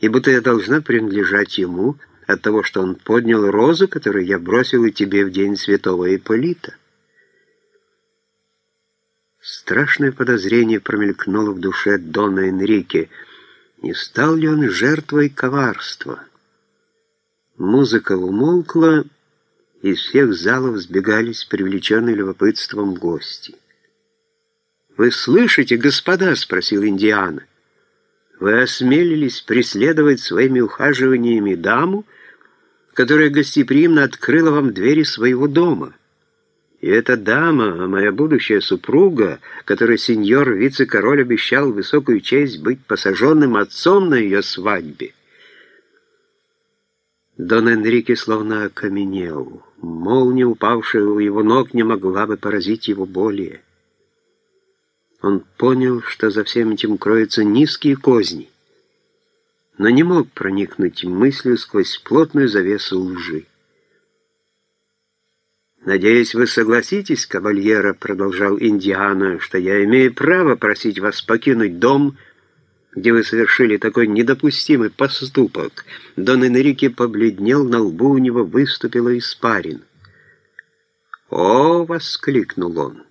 и будто я должна принадлежать ему от того, что он поднял розу, которую я бросила тебе в день святого Ипполита. Страшное подозрение промелькнуло в душе Дона Энрике. Не стал ли он жертвой коварства? Музыка умолкла, из всех залов сбегались привлеченные любопытством гости. «Вы слышите, господа?» — спросил Индиана. «Вы осмелились преследовать своими ухаживаниями даму, которая гостеприимно открыла вам двери своего дома. И эта дама, моя будущая супруга, которой сеньор вице-король обещал высокую честь быть посаженным отцом на ее свадьбе». Дон Энрике словно окаменел. Молния, упавшая у его ног, не могла бы поразить его более. Он понял, что за всем этим кроются низкие козни, но не мог проникнуть мыслью сквозь плотную завесу лжи. «Надеюсь, вы согласитесь, кавальера», — продолжал Индиана, «что я имею право просить вас покинуть дом, где вы совершили такой недопустимый поступок». Дон Энрике побледнел, на лбу у него выступила испарин. «О!» — воскликнул он.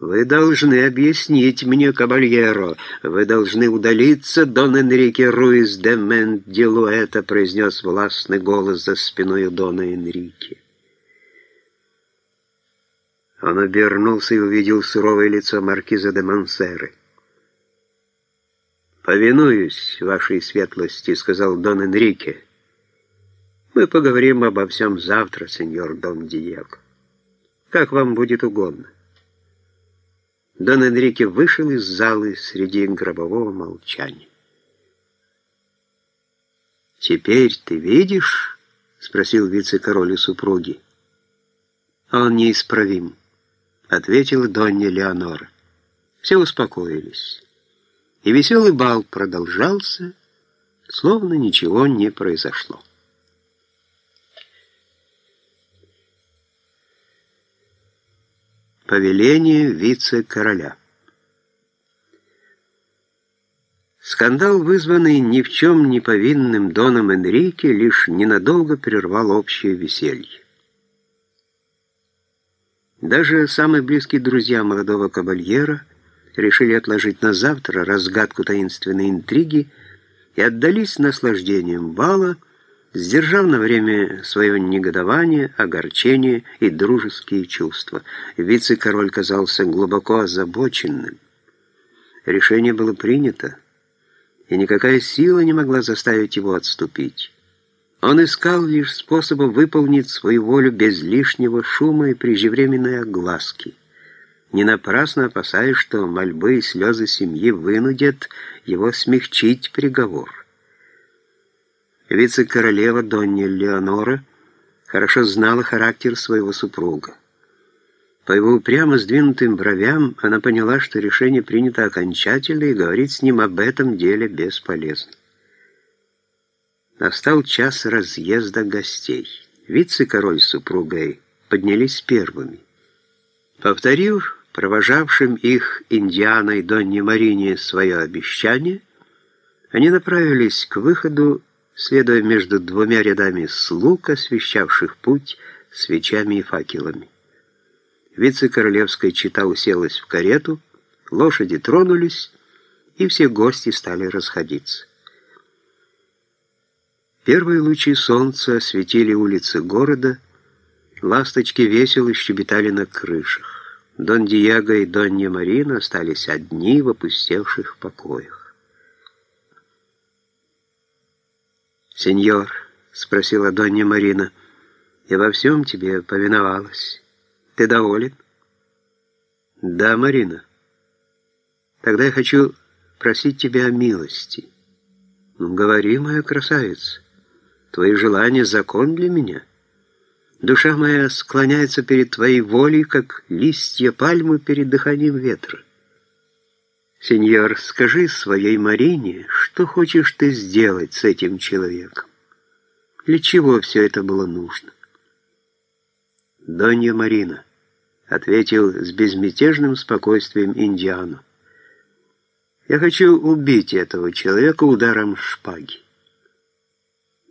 «Вы должны объяснить мне, кабальеро. Вы должны удалиться, Дон Энрике Руис де Мендилуэта», произнес властный голос за спиной Дона Энрике. Он обернулся и увидел суровое лицо маркиза де Мансеры. «Повинуюсь вашей светлости», — сказал Дон Энрике. «Мы поговорим обо всем завтра, сеньор Дон Диего. Как вам будет угодно». Дон Энрике вышел из залы среди гробового молчания. «Теперь ты видишь?» — спросил вице-король у супруги. «Он неисправим», — ответила Донья Леонора. Все успокоились, и веселый бал продолжался, словно ничего не произошло. Повеление вице-короля. Скандал, вызванный ни в чем не повинным Доном Энрике, лишь ненадолго прервал общее веселье. Даже самые близкие друзья молодого кабальера решили отложить на завтра разгадку таинственной интриги и отдались наслаждением бала, сдержав на время свое негодование, огорчение и дружеские чувства. Вице-король казался глубоко озабоченным. Решение было принято, и никакая сила не могла заставить его отступить. Он искал лишь способа выполнить свою волю без лишнего шума и преждевременной огласки, не напрасно опасаясь, что мольбы и слезы семьи вынудят его смягчить приговор. Вице-королева Донни Леонора хорошо знала характер своего супруга. По его упрямо сдвинутым бровям она поняла, что решение принято окончательно, и говорить с ним об этом деле бесполезно. Настал час разъезда гостей. Вице-король с супругой поднялись первыми. Повторив провожавшим их Индианой Донни Марине свое обещание, они направились к выходу следуя между двумя рядами слуг, освещавших путь свечами и факелами. Вице-королевская чита уселась в карету, лошади тронулись, и все гости стали расходиться. Первые лучи солнца осветили улицы города, ласточки весело щебетали на крышах. Дон Диего и Донья Марина остались одни в опустевших покоях. «Сеньор», — спросила Донья Марина, — «я во всем тебе повиновалась. Ты доволен?» «Да, Марина. Тогда я хочу просить тебя о милости. Ну, говори, моя красавица, твои желания — закон для меня. Душа моя склоняется перед твоей волей, как листья пальмы перед дыханием ветра. «Сеньор, скажи своей Марине, что хочешь ты сделать с этим человеком? Для чего все это было нужно?» «Донья Марина», — ответил с безмятежным спокойствием Индиану. Я хочу убить этого человека ударом шпаги.